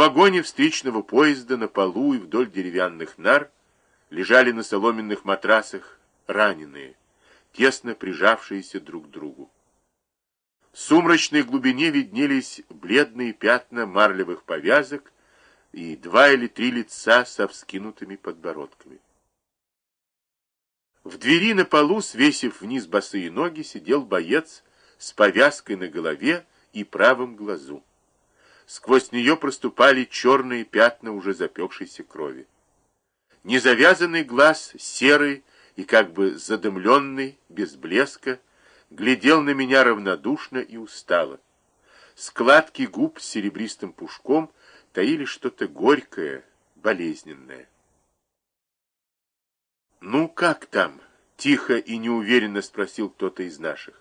вагоне встречного поезда на полу и вдоль деревянных нар лежали на соломенных матрасах раненые, тесно прижавшиеся друг к другу. В сумрачной глубине виднелись бледные пятна марлевых повязок и два или три лица со вскинутыми подбородками. В двери на полу, свесив вниз босые ноги, сидел боец с повязкой на голове и правым глазу. Сквозь нее проступали черные пятна уже запекшейся крови. Незавязанный глаз, серый и как бы задымленный, без блеска, глядел на меня равнодушно и устало. Складки губ с серебристым пушком таили что-то горькое, болезненное. «Ну, как там?» — тихо и неуверенно спросил кто-то из наших.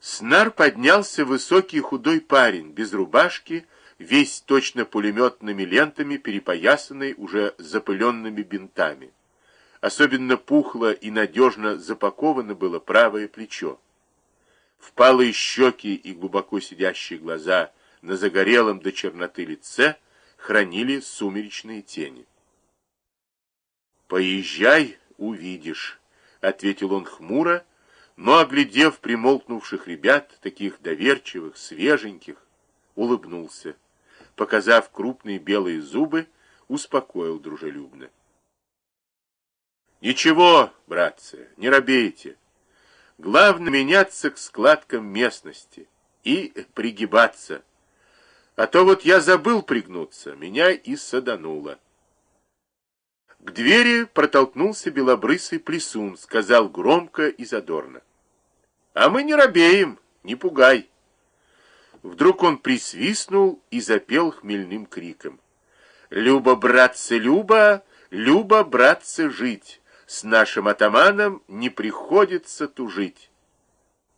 Снар поднялся высокий худой парень, без рубашки, весь точно пулеметными лентами, перепоясанный уже запыленными бинтами. Особенно пухло и надежно запаковано было правое плечо. Впалые щеки и глубоко сидящие глаза на загорелом до черноты лице хранили сумеречные тени. «Поезжай, увидишь», — ответил он хмуро, но, оглядев примолкнувших ребят, таких доверчивых, свеженьких, улыбнулся, показав крупные белые зубы, успокоил дружелюбно. «Ничего, братцы, не робейте. Главное меняться к складкам местности и пригибаться. А то вот я забыл пригнуться, меня и садануло». К двери протолкнулся белобрысый плесун, сказал громко и задорно. «А мы не робеем, не пугай!» Вдруг он присвистнул и запел хмельным криком. «Люба, братцы, Люба, Люба, братцы, жить! С нашим атаманом не приходится тужить!»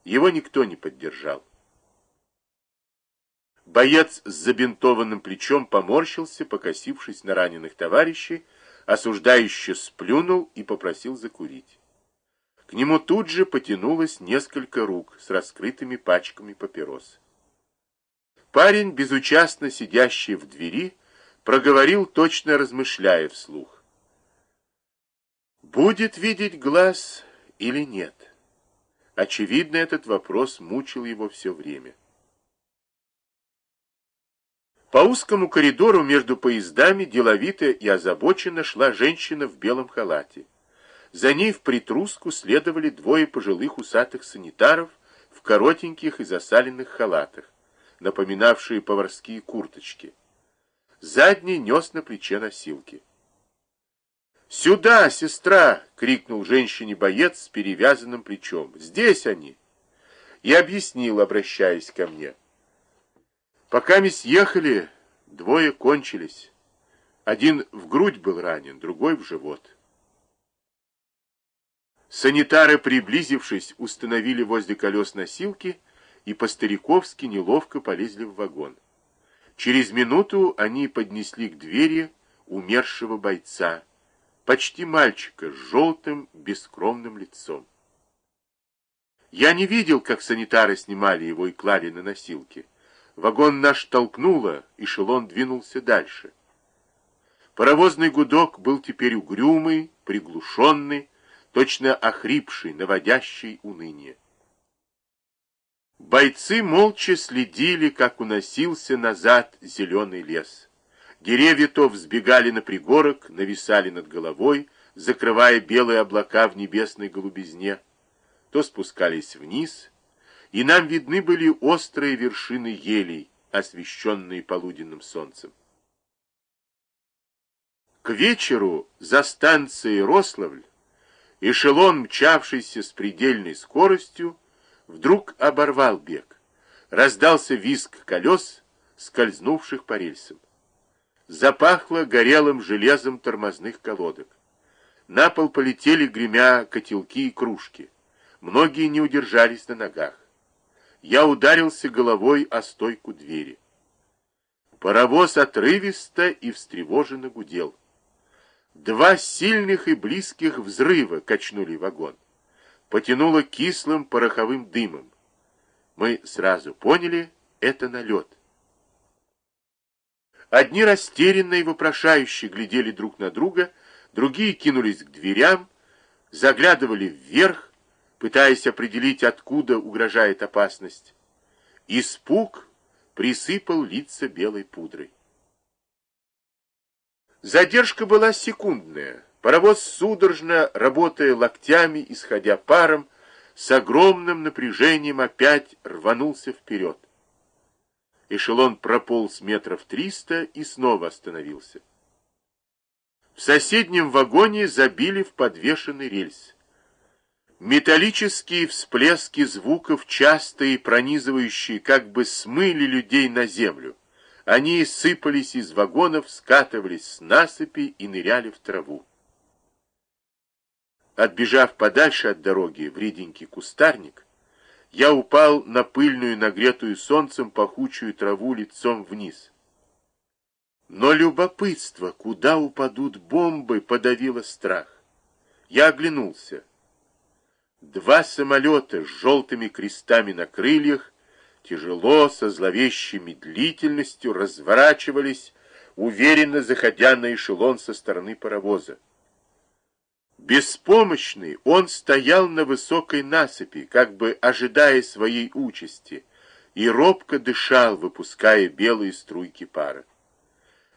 Его никто не поддержал. Боец с забинтованным плечом поморщился, покосившись на раненых товарищей, осуждающе сплюнул и попросил закурить. К нему тут же потянулось несколько рук с раскрытыми пачками папирос. Парень, безучастно сидящий в двери, проговорил, точно размышляя вслух. Будет видеть глаз или нет? Очевидно, этот вопрос мучил его все время. По узкому коридору между поездами деловито и озабоченно шла женщина в белом халате. За ней в притруску следовали двое пожилых усатых санитаров в коротеньких и засаленных халатах, напоминавшие поварские курточки. Задний нес на плече носилки. «Сюда, сестра!» — крикнул женщине боец с перевязанным плечом. «Здесь они!» И объяснил, обращаясь ко мне. Пока мы съехали, двое кончились. Один в грудь был ранен, другой в живот. Санитары, приблизившись, установили возле колес носилки и по-стариковски неловко полезли в вагон. Через минуту они поднесли к двери умершего бойца, почти мальчика с желтым, бескровным лицом. Я не видел, как санитары снимали его и клали на носилки. Вагон наш толкнуло, эшелон двинулся дальше. Паровозный гудок был теперь угрюмый, приглушенный, точно охрипший, наводящий уныние. Бойцы молча следили, как уносился назад зеленый лес. Деревья то взбегали на пригорок, нависали над головой, закрывая белые облака в небесной голубизне, то спускались вниз — и нам видны были острые вершины елей, освещенные полуденным солнцем. К вечеру за станцией Рославль эшелон, мчавшийся с предельной скоростью, вдруг оборвал бег. Раздался визг колес, скользнувших по рельсам. Запахло горелым железом тормозных колодок. На пол полетели, гремя, котелки и кружки. Многие не удержались на ногах я ударился головой о стойку двери. Паровоз отрывисто и встревоженно гудел. Два сильных и близких взрыва качнули вагон. Потянуло кислым пороховым дымом. Мы сразу поняли, это налет. Одни растерянно и вопрошающе глядели друг на друга, другие кинулись к дверям, заглядывали вверх, пытаясь определить, откуда угрожает опасность. Испуг присыпал лица белой пудрой. Задержка была секундная. Паровоз, судорожно работая локтями, исходя паром, с огромным напряжением опять рванулся вперед. Эшелон прополз метров триста и снова остановился. В соседнем вагоне забили в подвешенный рельс. Металлические всплески звуков, частые, пронизывающие, как бы смыли людей на землю. Они сыпались из вагонов, скатывались с насыпи и ныряли в траву. Отбежав подальше от дороги в реденький кустарник, я упал на пыльную, нагретую солнцем пахучую траву лицом вниз. Но любопытство, куда упадут бомбы, подавило страх. Я оглянулся. Два самолета с желтыми крестами на крыльях тяжело, со зловещей медлительностью разворачивались, уверенно заходя на эшелон со стороны паровоза. Беспомощный он стоял на высокой насыпи, как бы ожидая своей участи, и робко дышал, выпуская белые струйки пара.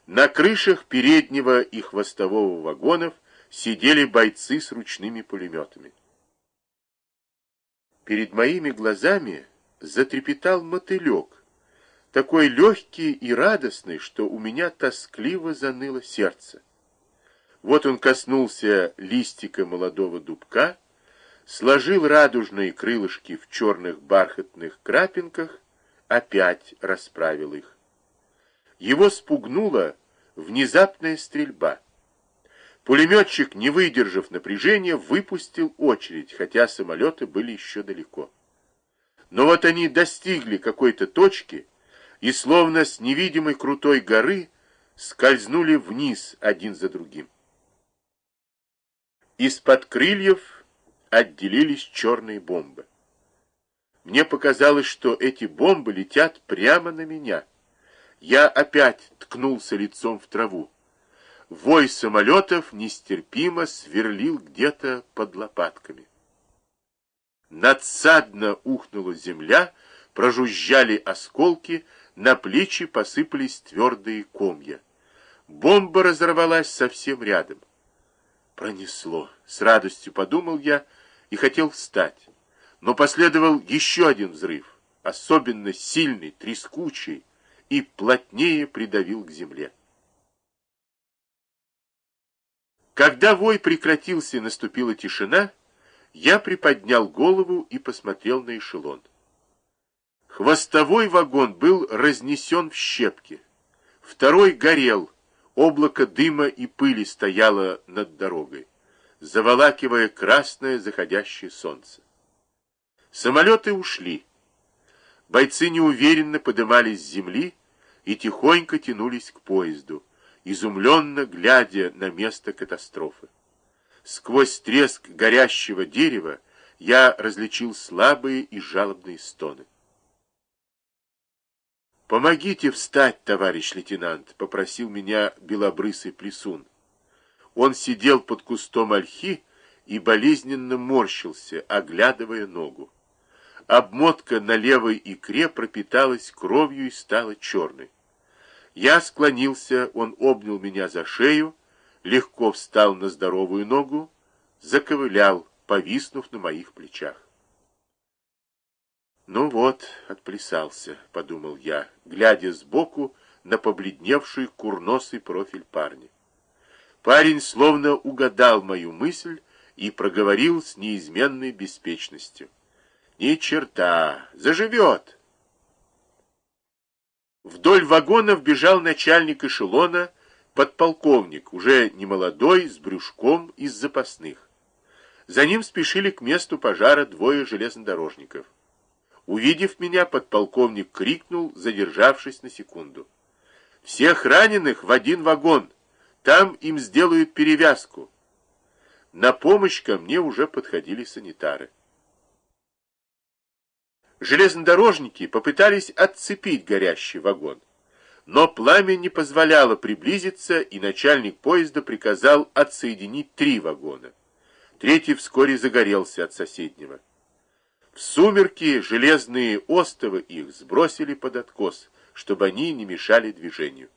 На крышах переднего и хвостового вагонов сидели бойцы с ручными пулеметами. Перед моими глазами затрепетал мотылек, такой легкий и радостный, что у меня тоскливо заныло сердце. Вот он коснулся листика молодого дубка, сложил радужные крылышки в черных бархатных крапинках, опять расправил их. Его спугнула внезапная стрельба. Пулеметчик, не выдержав напряжения, выпустил очередь, хотя самолеты были еще далеко. Но вот они достигли какой-то точки и, словно с невидимой крутой горы, скользнули вниз один за другим. Из-под крыльев отделились черные бомбы. Мне показалось, что эти бомбы летят прямо на меня. Я опять ткнулся лицом в траву. Вой самолетов нестерпимо сверлил где-то под лопатками. Надсадно ухнула земля, прожужжали осколки, на плечи посыпались твердые комья. Бомба разорвалась совсем рядом. Пронесло. С радостью подумал я и хотел встать. Но последовал еще один взрыв, особенно сильный, трескучий, и плотнее придавил к земле. Когда вой прекратился и наступила тишина, я приподнял голову и посмотрел на эшелон. Хвостовой вагон был разнесен в щепки. Второй горел, Облако дыма и пыли стояло над дорогой, заволакивая красное заходящее солнце. Самолеты ушли. Бойцы неуверенно подымались с земли и тихонько тянулись к поезду, изумленно глядя на место катастрофы. Сквозь треск горящего дерева я различил слабые и жалобные стоны. «Помогите встать, товарищ лейтенант», — попросил меня белобрысый плесун. Он сидел под кустом ольхи и болезненно морщился, оглядывая ногу. Обмотка на левой икре пропиталась кровью и стала черной. Я склонился, он обнял меня за шею, легко встал на здоровую ногу, заковылял, повиснув на моих плечах. «Ну вот, отплясался», — подумал я, глядя сбоку на побледневший курносый профиль парня. Парень словно угадал мою мысль и проговорил с неизменной беспечностью. «Ни черта! Заживет!» Вдоль вагонов бежал начальник эшелона, подполковник, уже немолодой, с брюшком из запасных. За ним спешили к месту пожара двое железнодорожников. Увидев меня, подполковник крикнул, задержавшись на секунду. «Всех раненых в один вагон! Там им сделают перевязку!» На помощь ко мне уже подходили санитары. Железнодорожники попытались отцепить горящий вагон. Но пламя не позволяло приблизиться, и начальник поезда приказал отсоединить три вагона. Третий вскоре загорелся от соседнего. В сумерки железные остовы их сбросили под откос, чтобы они не мешали движению.